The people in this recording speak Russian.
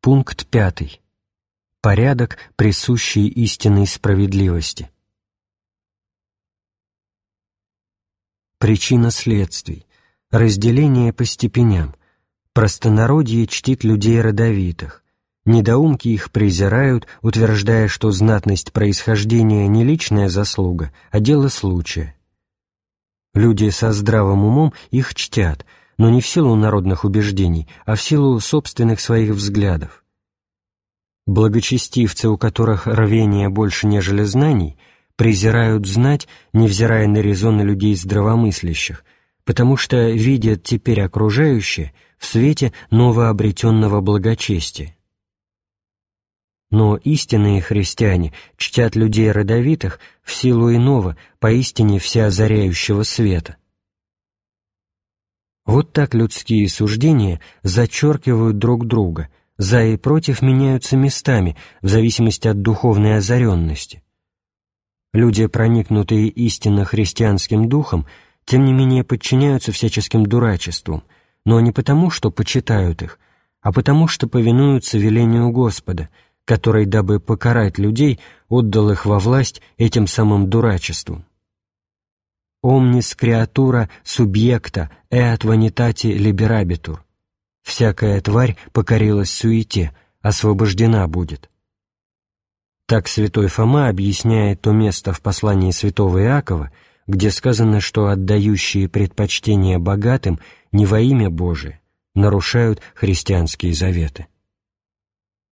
Пункт пятый. Порядок, присущий истинной справедливости. Причина следствий. Разделение по степеням. Простонародье чтит людей родовитых. Недоумки их презирают, утверждая, что знатность происхождения не личная заслуга, а дело случая. Люди со здравым умом их чтят, но не в силу народных убеждений, а в силу собственных своих взглядов. Благочестивцы, у которых рвение больше, нежели знаний, презирают знать, невзирая на резоны людей здравомыслящих, потому что видят теперь окружающее в свете новообретенного благочестия. Но истинные христиане чтят людей родовитых в силу иного, поистине всеозаряющего света. Вот так людские суждения зачеркивают друг друга, за и против меняются местами в зависимости от духовной озаренности. Люди, проникнутые истинно христианским духом, тем не менее подчиняются всяческим дурачествам, но не потому, что почитают их, а потому, что повинуются велению Господа — который, дабы покарать людей, отдал их во власть этим самым дурачеством. «Omnis creatura subjecta et vanitati liberabitur» «Всякая тварь покорилась суете, освобождена будет». Так святой Фома объясняет то место в послании святого Иакова, где сказано, что отдающие предпочтение богатым не во имя Божие нарушают христианские заветы.